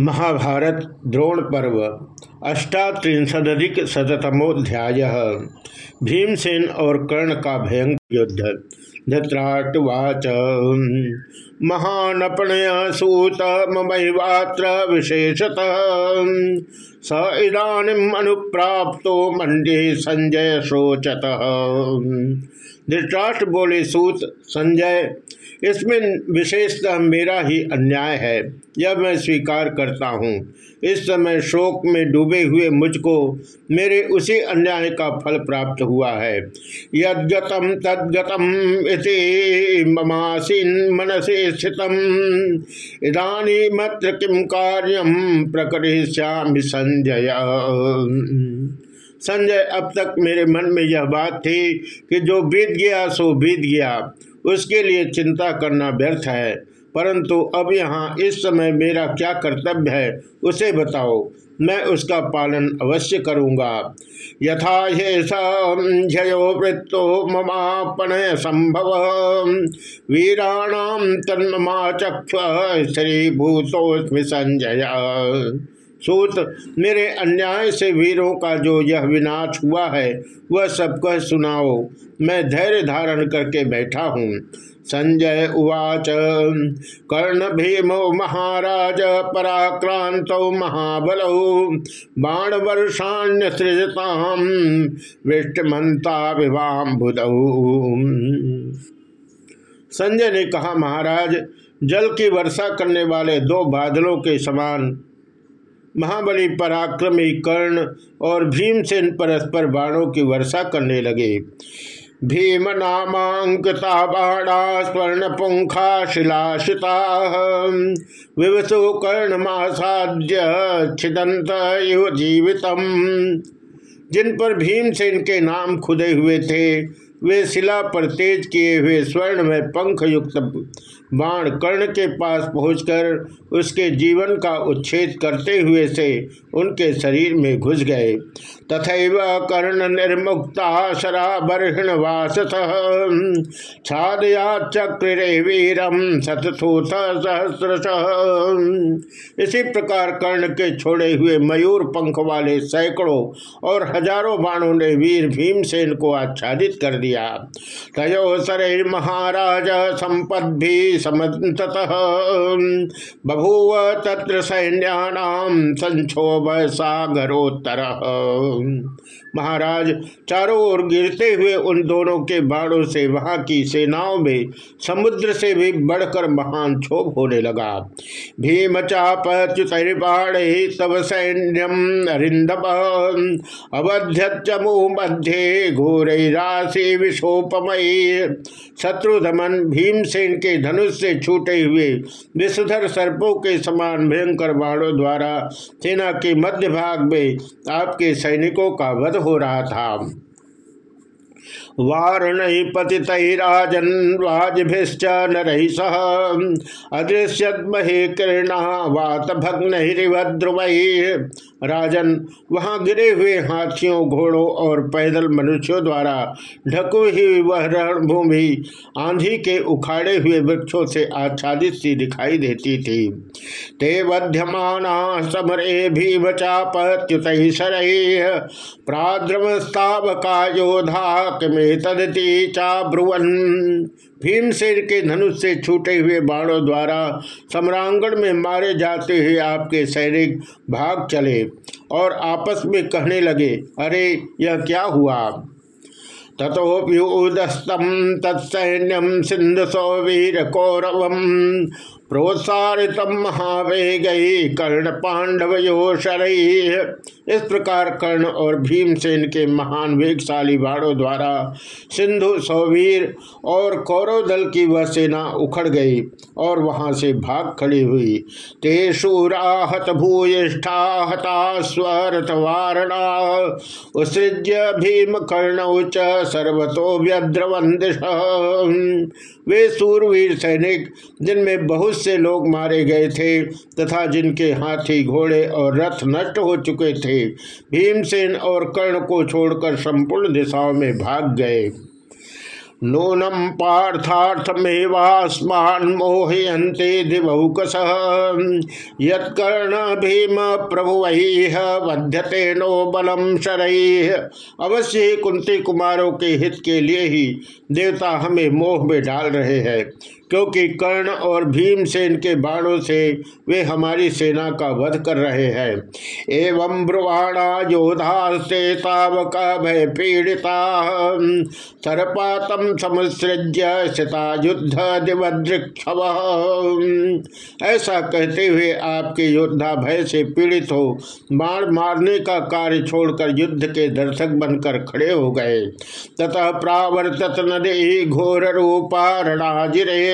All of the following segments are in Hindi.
महाभारत द्रोण पर्व अष्टात्रिशदिक शतमोध्याय भीमसेन और कर्ण का भयंकर युद्ध। धत्राटवाच महानपणय सूत ममैवात्र विशेषत। स इदानीम मंडे संजय शोचत। धृतराष्ट्र बोले, सूत, संजय, इसमें विशेषतः मेरा ही अन्याय है। यह मैं स्वीकार करता हूँ। इस समय शोक में डूबे हुए मुझको, मेरे उसी अन्याय का फल प्राप्त हुआ है। यदगतम तद्गतम इति ममासीन मनसे स्थित इधानी मत्र किम कार्यम प्रकरिष्यामि संजय। संजय, अब तक मेरे मन में यह बात थी कि जो बीत गया, सो बीत गया। उसके लिए चिंता करना व्यर्थ है। परंतु अब यहाँ इस समय मेरा क्या कर्तव्य है, उसे बताओ। मैं उसका पालन अवश्य करूँगा। यथा ये सयो वृत्तो ममापन संभव। वीराणाम तन्मा चक्ष श्री भूतोस्मि संजय। सूत मेरे अन्याय से वीरों का जो यह विनाश हुआ है, वह सब कह सुनाओ। मैं धैर्य धारण करके बैठा हूँ। संजय उवाच, कर्ण भीमो महाराज पराक्रांत महाबल बाण वर्षाण्य सृजताम विष्टमंता विवाम संजय ने कहा, महाराज, जल की वर्षा करने वाले दो बादलों के समान महाबली पराक्रमी कर्ण और भीमसेन परस्पर बाणों की वर्षा करने लगे। भीम नामांकता बाणा स्वर्ण पुंखा शिलाशिता। विवसु कर्ण मासाद्य छिदंत जीवितम। जिन पर भीम भीमसेन के नाम खुदे हुए थे, वे शिला पर तेज किए हुए स्वर्ण में पंख युक्त बाण कर्ण के पास पहुंचकर उसके जीवन का उच्छेद करते हुए से उनके शरीर में घुस गए। तथा कर्ण निर्मुक्ता शराबर्हिण वास छादया वीरम सहस्रश। इसी प्रकार कर्ण के छोड़े हुए मयूर पंख वाले सैकड़ों और हज़ारों बाणों ने वीर भीमसेन को आच्छादित कर दिया। तयो शरीर महाराज संपद्भि समत बभूव तत्र सैन्यानाम संक्षोभ सागरोत्तर महाराज, चारों ओर गिरते हुए उन दोनों के बाणों से वहाँ की सेनाओं में समुद्र से भी बढ़कर महान क्षोभ होने लगा। भीम चाप च्युतरिबाण तब सैन्यम अरिंदम अवध्यचमु मध्य घोर राशि विशोपमयी शत्रुधमन भीमसेन के धनुष से छूटे हुए विषधर सर्पों के समान भयंकर बाणों द्वारा सेना के मध्य भाग में आपके सैनिकों का वध हो रहा था। वारण पतितराजन वाजभिश्च नरहि सह। अदृश्यमहे किरणा वात भग्न राजन, वहाँ गिरे हुए हाथियों, घोड़ों और पैदल मनुष्यों द्वारा ढकु हुई वह रणभूमि आंधी के उखाड़े हुए वृक्षों से आच्छादित सी दिखाई देती थी। ते वध्यमाना समरे भीम चापत्युत प्राद्रमस्तावका योधा में तदती चा ब्रुवन। भीमसेन के धनुष से छूटे हुए बाणों द्वारा सम्रांगण में मारे जाते हुए आपके सैनिक भाग चले और आपस में कहने लगे, अरे, यह क्या हुआ? तथोप्युदस्तम तत्सैन्यम सिंधु सौवीर कौरवम। प्रोत्साहित महावेग कर्ण पांडव इस प्रकार कर्ण और भीमसेन के महान वेगशाली बाणों द्वारा सिंधु, सौवीर और कौरव दल की वह सेना उखड़ गई और वहाँ से भाग खड़ी हुई। तेषुराहत भूयिष्ठा हता स्वरथ वारणा। उत्सृज्य भीम कर्ण उच सर्वतो व्यद्रवंदिश वे सूरवीर सैनिक, जिनमें बहुत से लोग मारे गए थे तथा जिनके हाथी घोड़े और रथ नष्ट हो चुके थे, भीमसेन और कर्ण को छोड़कर संपूर्ण दिशाओं में भाग गए। नूनम पार्थार्थमेवास्मान मोहयंते दिवौकस। यत्कर्ण भीम प्रभु बध्यते नो बलम शरय अवश्य कुंती कुमारों के हित के लिए ही देवता हमें मोह में डाल रहे हैं। क्योंकि कर्ण और भीम भीमसेन के बाणों से वे हमारी सेना का वध कर रहे हैं। एवं ब्रुवाणा योधास्ते तावक भय पीड़िता। सरपातम समुसृज्य स्थिता युद्ध ऐसा कहते हुए आपके योद्धा भय से पीड़ित हो, बाण मारने का कार्य छोड़कर युद्ध के दर्शक बनकर खड़े हो गए। ततः प्रावर्तत नदी घोर रूपा रणाजिरे।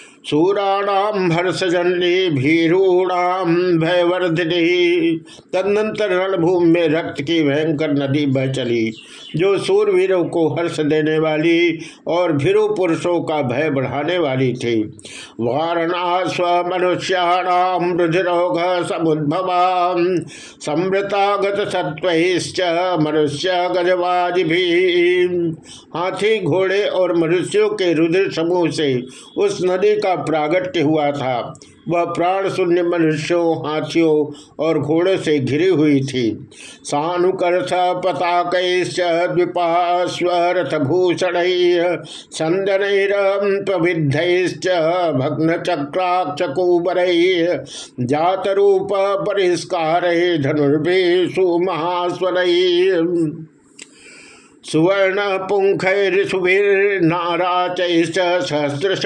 सूराणाम हर्षजन्य भीरूणाम भयवर्धिनी। तदनंतर रणभूमि में रक्त की भयंकर नदी बह चली, जो सूरवीरों को हर्ष देने वाली और भीरु पुरुषों का भय बढ़ाने वाली थी। वारणा स्व मनुष्याणाम रुधिरोग समुद्भवा समृतागत सत्वश्च मनुष्य गजवाज भी हाथी घोड़े और मनुष्यों के रुधिर समूह से उस नदी का प्रागट्य हुआ था। वह प्राण शून्य मनुष्यों, हाथियों और घोड़ों से घिरी हुई थी। सानुकर्थ पताक द्विपास्वरथ भूषण संदन प्रविद्ध भग्न चक्राक्षकुबर जात रूप परिष्कार धनुर्भेशु महास्वर सुवर्ण पुंखैरिशुभिर्नाराचैश्च सहस्रश।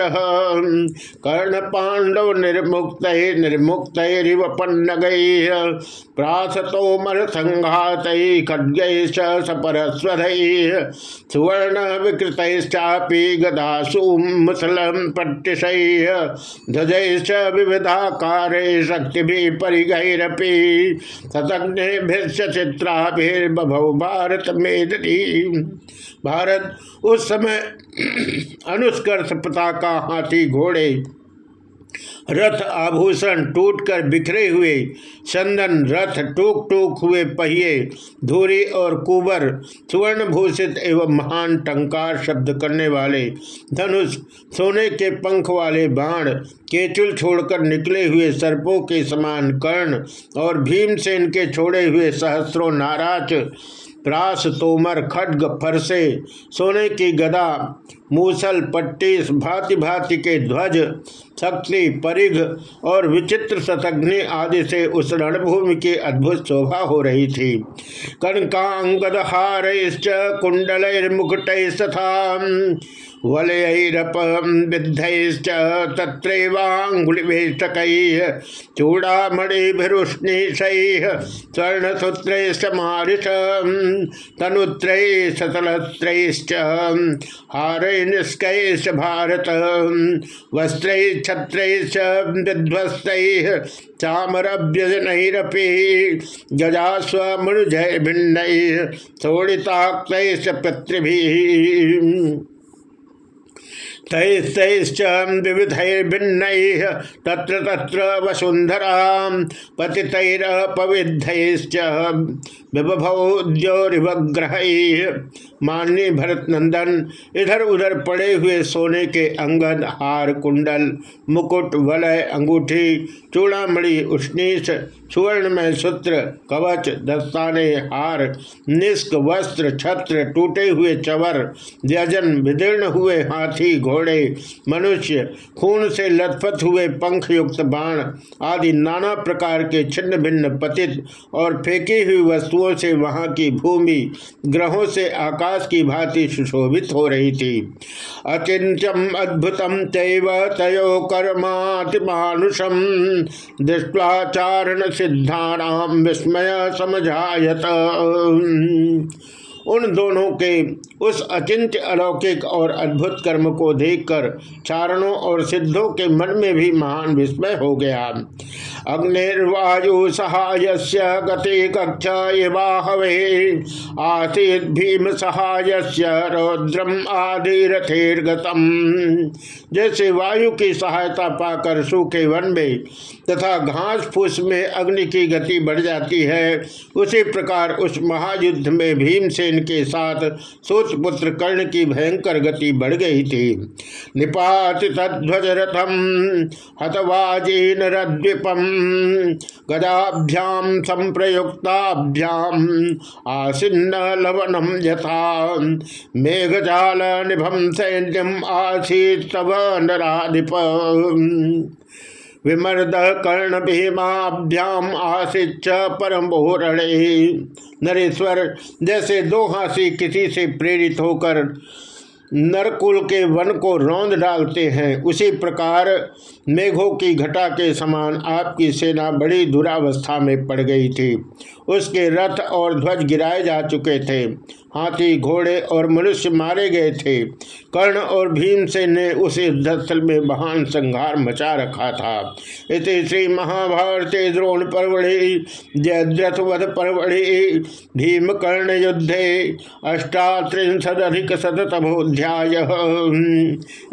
कर्ण पांडव निर्मुक्त निर्मुक्त पन्नगै प्राथतोमर संघात खड्गैश्च सपरस्वरै सुवर्ण विकृतैश्चापि गदासु मुसलं पट्टिशै ध्वजैश्च शक्ति परिगैरपि सतज्ञेभिश्च चित्राभिर्बभौ भारत मेदनी भारत उस समय अनुष्कर्ष पताका हाथी घोड़े, रथ आभूषण टूटकर बिखरे हुए, चंदन रथ टूक टूक हुए पहिए, धूरी और कुबर सुवर्ण भूषित एवं महान टंकार शब्द करने वाले, धनुष, सोने के पंख वाले बाण, केचुल छोड़कर निकले हुए सर्पों के समान कर्ण और भीमसेन के छोड़े हुए सहस्रों नाराज़ प्रास तोमर खड्ग फरसे। सोने की गदा, मूसल पट्टी, भांति भांति के ध्वज, शक्ति, परिघ और विचित्र शतग्नि आदि से उस रणभूमि की अद्भुत शोभा हो रही थी। कनकांगद हार कुंडल मुकुट तथा वलयरपविद्धैश्च तत्रैवाङ्गुलिवेष्टकैः चूडामणिभिरुष्णीशैः स्वर्णसूत्रैश्च मारिष तनुत्रैः सतलत्रैश्च हारैर्निष्कैश्च भारत वस्त्रैः छत्रैश्च विध्वस्तैः चामरभ्यजनैरपि शोणिताक्तैश्च पितृभिः। तैस्तैश्च विविधैर्भिन्न तत्र तत्र वसुंधरा पतितैरपविद्धैश्च विभवोद्योरिवग्रह मान्य भरत नंदन इधर उधर पड़े हुए सोने के अंगद हार कुंडल, मुकुट, वलय, अंगूठी, चूड़ामणि सुवर्ण में सूत्र, कवच, दस्ताने, हार निष्क वस्त्र, छत्र, टूटे हुए चवर, व्यजन, विदीर्ण हुए हाथी, घोड़े मनुष्य, खून से लथपथ हुए पंख युक्त बाण आदि नाना प्रकार के छिन्न भिन्न पतित और फेंकी हुई वस्तुओं से वहाँ की भूमि, ग्रहों से आकाश की भांति सुशोभित हो रही थी। अचिंत्यम अद्भुतम तैव तयो कर्मातिमानुषम दृष्टाचारण सिद्धाणाम विस्मय समझायत। उन दोनों के उस अचिंत्य अलौकिक और अद्भुत कर्म को देखकर चारणों और सिद्धों के मन में भी महान विस्मय हो गया। अग्निर्वायु सहाय गति कक्षा आसीत भीम सहाय रौद्रम आदि रथेर्गतम जैसे वायु की सहायता पाकर सूखे वन में तथा घास फूस में अग्नि की गति बढ़ जाती है, उसी प्रकार उस महायुद्ध में भीमसेन के साथ उस पुत्र कर्ण की भयंकर गति बढ़ गई थी। निपात तध्वज रथम, हतवाजीन रद्विपम गदाभ्याम संप्रयुक्ताभ्याम आसिन्न लवनम यथा। मेघजाल निभम सैन्यम आसी तव नराधिप। विमर्द कर्ण भीमाभ्याम आशिच परम नरेश्वर, जैसे दो हाथी किसी से प्रेरित होकर नरकुल के वन को रौंद डालते हैं, उसी प्रकार मेघों की घटा के समान आपकी सेना बड़ी दुरावस्था में पड़ गई थी। उसके रथ और ध्वज गिराए जा चुके थे। हाथी, घोड़े और मनुष्य मारे गए थे। कर्ण और भीमसेन ने उस युद्धस्थल में महान संहार मचा रखा था। इस श्री महाभारत द्रोण परवड़े जयद्रथ वध परवड़े भीम कर्ण युद्धे अष्टात्रिशदिक शतमोध्याय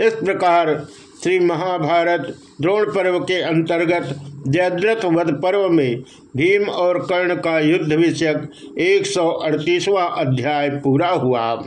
इस प्रकार श्री महाभारत द्रोण पर्व के अंतर्गत जयद्रथ वध पर्व में भीम और कर्ण का युद्ध विषयक एक अध्याय पूरा हुआ।